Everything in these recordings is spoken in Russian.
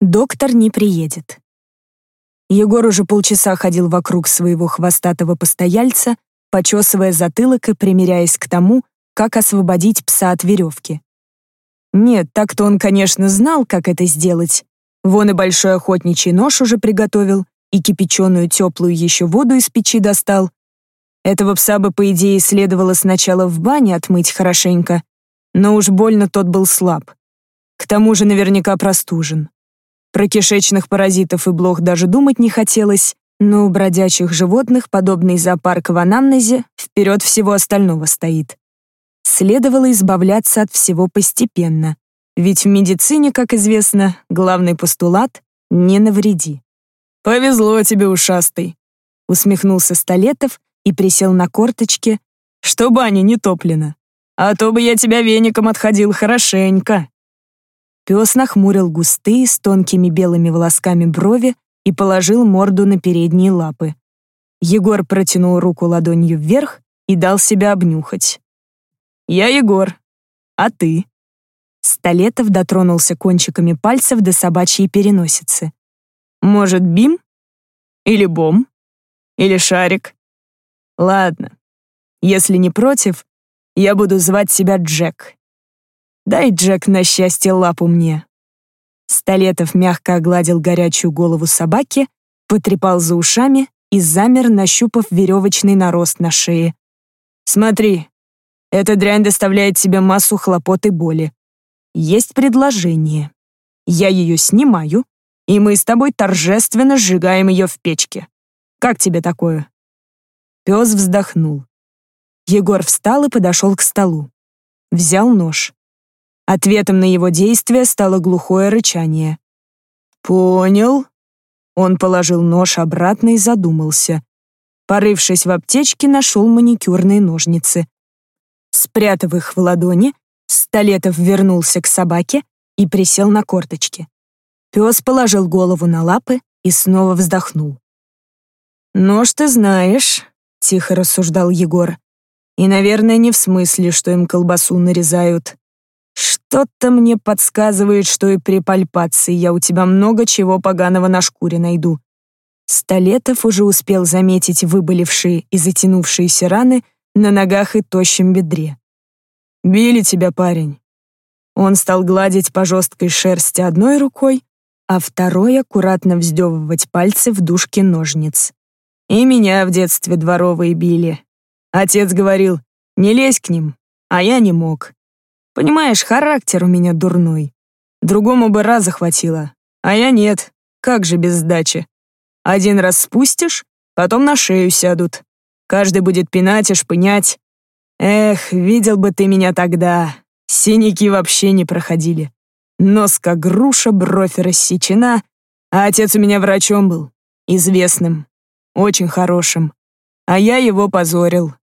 Доктор не приедет. Егор уже полчаса ходил вокруг своего хвостатого постояльца, почесывая затылок и примиряясь к тому, как освободить пса от веревки. Нет, так-то он, конечно, знал, как это сделать. Вон и большой охотничий нож уже приготовил, и кипяченую теплую еще воду из печи достал. Этого пса бы, по идее, следовало сначала в бане отмыть хорошенько, но уж больно тот был слаб. К тому же наверняка простужен. Про кишечных паразитов и блох даже думать не хотелось, но у бродячих животных подобный зоопарк в анамнезе вперед всего остального стоит. Следовало избавляться от всего постепенно, ведь в медицине, как известно, главный постулат — не навреди. «Повезло тебе, ушастый», — усмехнулся Столетов и присел на корточки, что баня не топлена. А то бы я тебя веником отходил хорошенько. Пес нахмурил густые, с тонкими белыми волосками брови и положил морду на передние лапы. Егор протянул руку ладонью вверх и дал себя обнюхать. «Я Егор. А ты?» Столетов дотронулся кончиками пальцев до собачьей переносицы. «Может, Бим? Или Бом? Или Шарик? Ладно. Если не против, я буду звать себя Джек. Дай, Джек, на счастье лапу мне». Столетов мягко огладил горячую голову собаки, потрепал за ушами и замер, нащупав веревочный нарост на шее. «Смотри, эта дрянь доставляет тебе массу хлопот и боли. Есть предложение. Я ее снимаю, и мы с тобой торжественно сжигаем ее в печке. Как тебе такое?» Пес вздохнул. Егор встал и подошел к столу. Взял нож. Ответом на его действие стало глухое рычание. «Понял». Он положил нож обратно и задумался. Порывшись в аптечке, нашел маникюрные ножницы. Спрятав их в ладони, Столетов вернулся к собаке и присел на корточки. Пес положил голову на лапы и снова вздохнул. «Нож ты знаешь», — тихо рассуждал Егор. «И, наверное, не в смысле, что им колбасу нарезают. Что-то мне подсказывает, что и при пальпации я у тебя много чего поганого на шкуре найду. Столетов уже успел заметить выболевшие и затянувшиеся раны на ногах и тощем бедре. «Били тебя, парень». Он стал гладить по жесткой шерсти одной рукой, а второй аккуратно вздевывать пальцы в дужке ножниц. И меня в детстве дворовые били. Отец говорил, не лезь к ним, а я не мог. Понимаешь, характер у меня дурной. Другому бы раза хватило, а я нет. Как же без сдачи? Один раз спустишь, потом на шею сядут. Каждый будет пинать и шпынять. Эх, видел бы ты меня тогда. Синяки вообще не проходили. Нос как груша, бровь рассечена. А отец у меня врачом был. Известным. Очень хорошим. А я его позорил.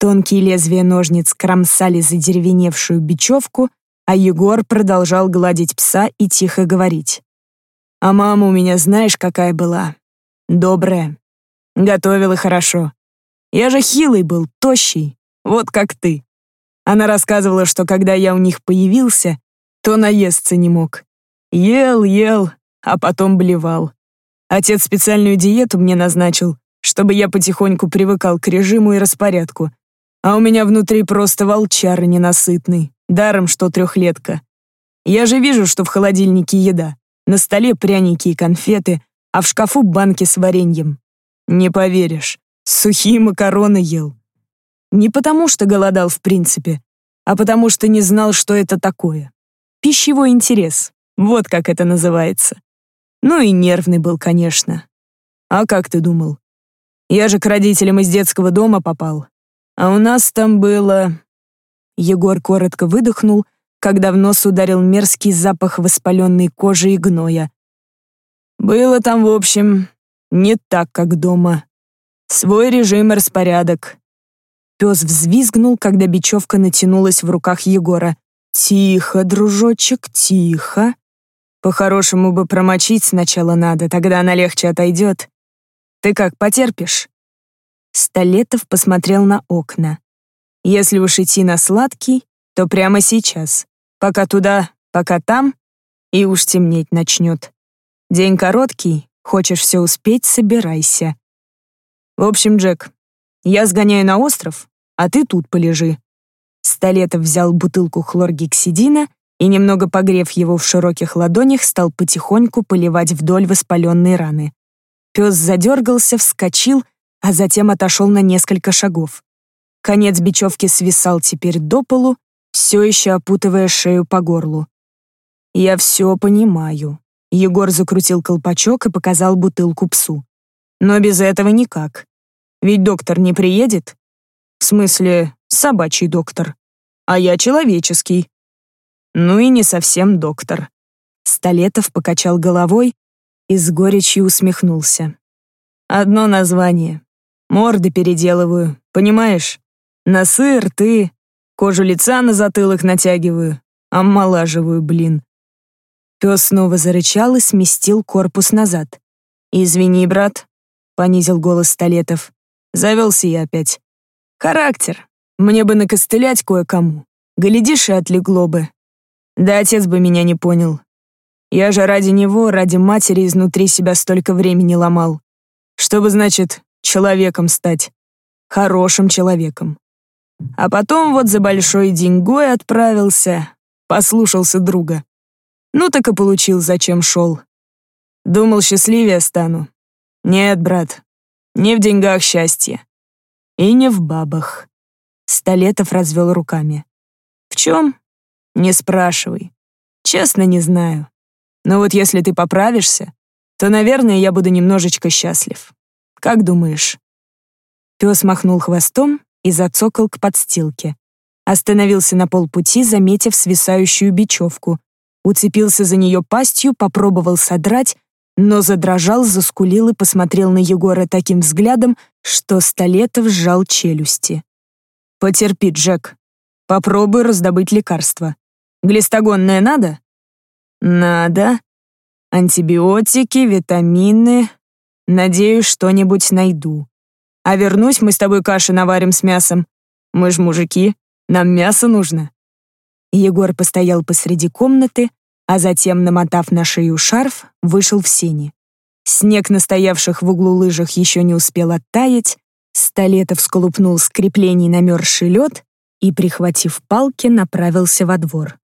Тонкие лезвия ножниц кромсали задеревеневшую бечевку, а Егор продолжал гладить пса и тихо говорить. «А мама у меня знаешь, какая была? Добрая. Готовила хорошо. Я же хилый был, тощий, вот как ты. Она рассказывала, что когда я у них появился, то наесться не мог. Ел, ел, а потом блевал. Отец специальную диету мне назначил, чтобы я потихоньку привыкал к режиму и распорядку, а у меня внутри просто волчар ненасытный, даром что трехлетка. Я же вижу, что в холодильнике еда, на столе пряники и конфеты, а в шкафу банки с вареньем. Не поверишь, сухие макароны ел. Не потому что голодал в принципе, а потому что не знал, что это такое. Пищевой интерес, вот как это называется. Ну и нервный был, конечно. А как ты думал? Я же к родителям из детского дома попал, а у нас там было...» Егор коротко выдохнул, когда в нос ударил мерзкий запах воспаленной кожи и гноя. «Было там, в общем, не так, как дома. Свой режим и распорядок». Пес взвизгнул, когда бечевка натянулась в руках Егора. «Тихо, дружочек, тихо. По-хорошему бы промочить сначала надо, тогда она легче отойдет. Ты как, потерпишь?» Столетов посмотрел на окна. Если уж идти на сладкий, то прямо сейчас. Пока туда, пока там. и уж темнеть начнет. День короткий, хочешь все успеть, собирайся. В общем, Джек, я сгоняю на остров, а ты тут полежи. Столетов взял бутылку хлоргексидина и, немного погрев его в широких ладонях, стал потихоньку поливать вдоль воспаленной раны. Пес задергался, вскочил, а затем отошел на несколько шагов. Конец бечевки свисал теперь до полу, все еще опутывая шею по горлу. «Я все понимаю». Егор закрутил колпачок и показал бутылку псу. «Но без этого никак. Ведь доктор не приедет? В смысле, собачий доктор. А я человеческий. Ну и не совсем доктор». Столетов покачал головой и с горечью усмехнулся. «Одно название. Морды переделываю, понимаешь? Носы, рты, кожу лица на затылок натягиваю, омолаживаю, блин. Пес снова зарычал и сместил корпус назад. «Извини, брат», — понизил голос Столетов. «Завелся я опять. Характер. Мне бы накостылять кое-кому. Глядишь, и отлегло бы. Да отец бы меня не понял. Я же ради него, ради матери изнутри себя столько времени ломал. Чтобы, значит, человеком стать. Хорошим человеком. А потом вот за большой деньгой отправился, послушался друга. Ну так и получил, зачем шел. Думал, счастливее стану. Нет, брат, не в деньгах счастье. И не в бабах. Столетов развел руками. В чем? Не спрашивай. Честно, не знаю. Но вот если ты поправишься, то, наверное, я буду немножечко счастлив. Как думаешь? Пес махнул хвостом и зацокал к подстилке. Остановился на полпути, заметив свисающую бечевку. Уцепился за нее пастью, попробовал содрать, но задрожал, заскулил и посмотрел на Егора таким взглядом, что Столетов сжал челюсти. «Потерпи, Джек. Попробуй раздобыть лекарство. Глистогонное надо?» «Надо. Антибиотики, витамины. Надеюсь, что-нибудь найду. А вернусь, мы с тобой каши наварим с мясом. Мы ж мужики, нам мясо нужно». Егор постоял посреди комнаты, а затем, намотав на шею шарф, вышел в сени. Снег на стоявших в углу лыжах еще не успел оттаять, Столетов сколупнул с креплений намерзший лед и, прихватив палки, направился во двор.